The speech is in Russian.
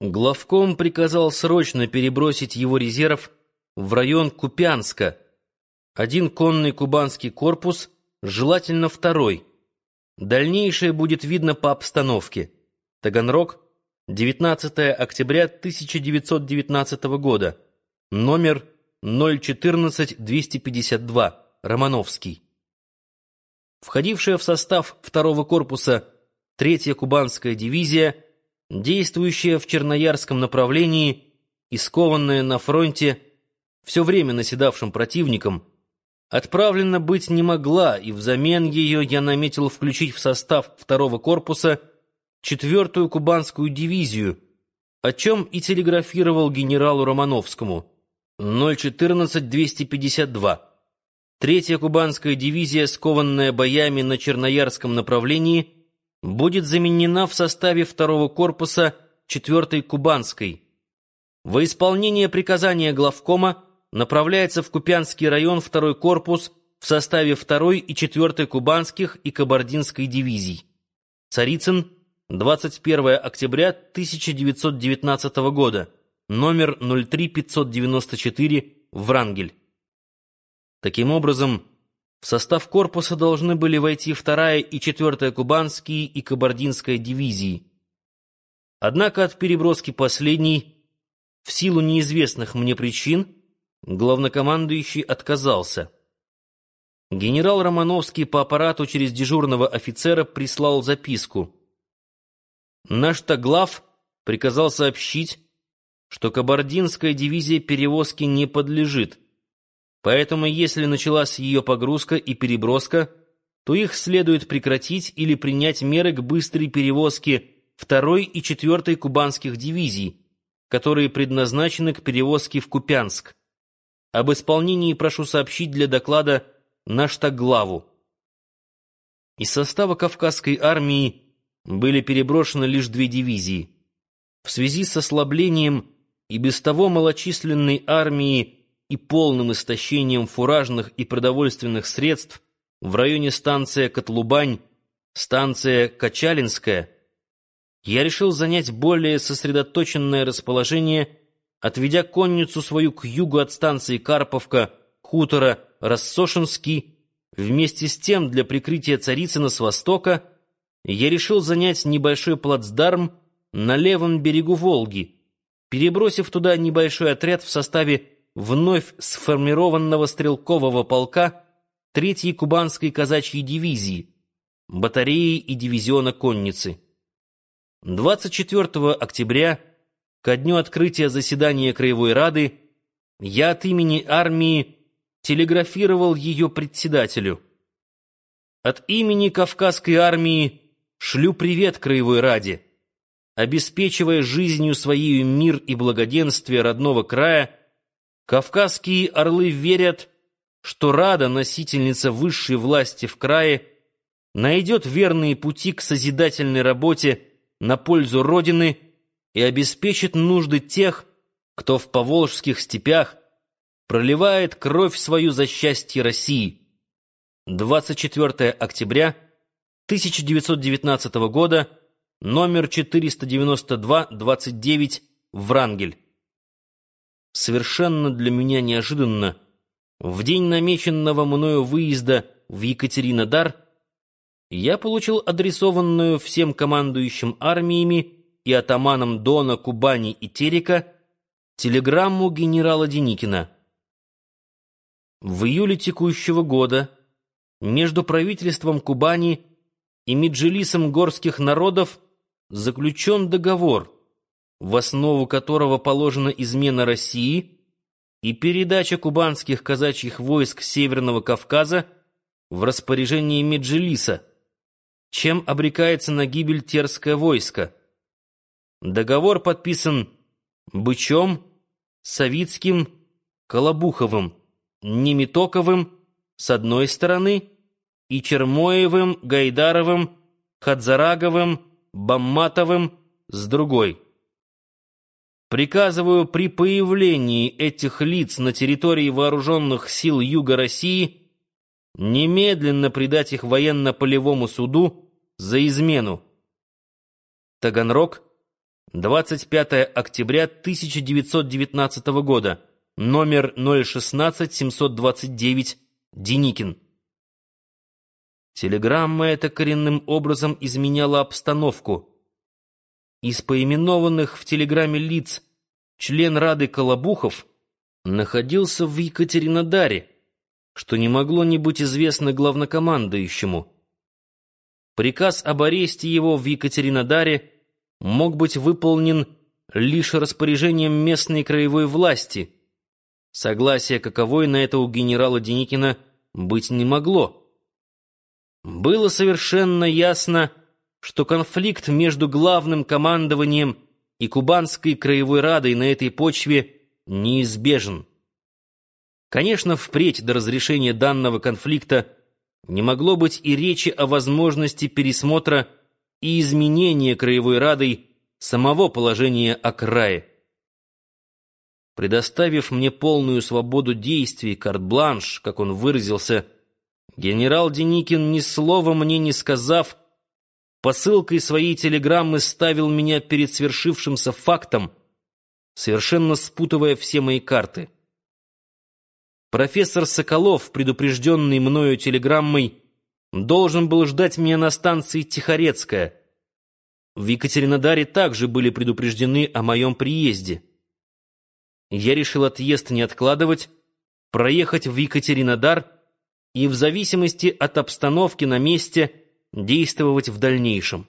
Главком приказал срочно перебросить его резерв в район Купянска. Один конный кубанский корпус, желательно второй. Дальнейшее будет видно по обстановке. Таганрог, 19 октября 1919 года. Номер 014-252, Романовский. Входившая в состав второго корпуса третья кубанская дивизия – действующая в Черноярском направлении и скованная на фронте, все время наседавшим противником, отправлена быть не могла, и взамен ее я наметил включить в состав второго корпуса четвертую кубанскую дивизию, о чем и телеграфировал генералу Романовскому. 014-252. Третья кубанская дивизия, скованная боями на Черноярском направлении, будет заменена в составе второго корпуса 4-й Кубанской. Во исполнение приказания главкома направляется в Купянский район второй корпус в составе 2-й и 4-й Кубанских и Кабардинской дивизий. Царицын, 21 октября 1919 года, номер 03594, Врангель. Таким образом, в состав корпуса должны были войти вторая и четвертая кубанские и кабардинская дивизии. Однако от переброски последней, в силу неизвестных мне причин, главнокомандующий отказался. Генерал Романовский по аппарату через дежурного офицера прислал записку. Наш Таглав приказал сообщить, что кабардинская дивизия перевозки не подлежит — Поэтому, если началась ее погрузка и переброска, то их следует прекратить или принять меры к быстрой перевозке второй и четвертой кубанских дивизий, которые предназначены к перевозке в Купянск. Об исполнении прошу сообщить для доклада на штагглаву. Из состава Кавказской армии были переброшены лишь две дивизии. В связи с ослаблением и без того малочисленной армии и полным истощением фуражных и продовольственных средств в районе станция Котлубань, станция Качалинская, я решил занять более сосредоточенное расположение, отведя конницу свою к югу от станции Карповка, хутора Рассошинский, вместе с тем для прикрытия Царицына с востока я решил занять небольшой плацдарм на левом берегу Волги, перебросив туда небольшой отряд в составе вновь сформированного стрелкового полка третьей кубанской казачьей дивизии, батареи и дивизиона конницы. 24 октября, ко дню открытия заседания Краевой Рады, я от имени армии телеграфировал ее председателю. От имени Кавказской армии шлю привет Краевой Раде, обеспечивая жизнью своей мир и благоденствие родного края, Кавказские орлы верят, что Рада, носительница высшей власти в крае, найдет верные пути к созидательной работе на пользу Родины и обеспечит нужды тех, кто в поволжских степях проливает кровь свою за счастье России. 24 октября 1919 года, номер 492-29, Врангель совершенно для меня неожиданно, в день намеченного мною выезда в Екатеринодар, я получил адресованную всем командующим армиями и атаманам Дона, Кубани и Терека телеграмму генерала Деникина. В июле текущего года между правительством Кубани и Меджелисом горских народов заключен договор — в основу которого положена измена России и передача кубанских казачьих войск Северного Кавказа в распоряжение Меджелиса, чем обрекается на гибель терское войско. Договор подписан Бычом, Савицким, Колобуховым, Немитоковым с одной стороны и Чермоевым, Гайдаровым, Хадзараговым, Бамматовым с другой. Приказываю при появлении этих лиц на территории вооруженных сил Юга России немедленно предать их военно-полевому суду за измену. Таганрог, 25 октября 1919 года, номер 016-729, Деникин. Телеграмма эта коренным образом изменяла обстановку. Из поименованных в телеграмме лиц член Рады Колобухов находился в Екатеринодаре, что не могло не быть известно главнокомандующему. Приказ об аресте его в Екатеринодаре мог быть выполнен лишь распоряжением местной краевой власти. Согласия каковой на это у генерала Деникина быть не могло. Было совершенно ясно, что конфликт между главным командованием и Кубанской краевой радой на этой почве неизбежен. Конечно, впредь до разрешения данного конфликта не могло быть и речи о возможности пересмотра и изменения Краевой Радой самого положения о крае. Предоставив мне полную свободу действий, карт-бланш, как он выразился, генерал Деникин, ни слова мне не сказав, посылкой своей телеграммы ставил меня перед свершившимся фактом, совершенно спутывая все мои карты. Профессор Соколов, предупрежденный мною телеграммой, должен был ждать меня на станции Тихорецкая. В Екатеринодаре также были предупреждены о моем приезде. Я решил отъезд не откладывать, проехать в Екатеринодар и в зависимости от обстановки на месте действовать в дальнейшем.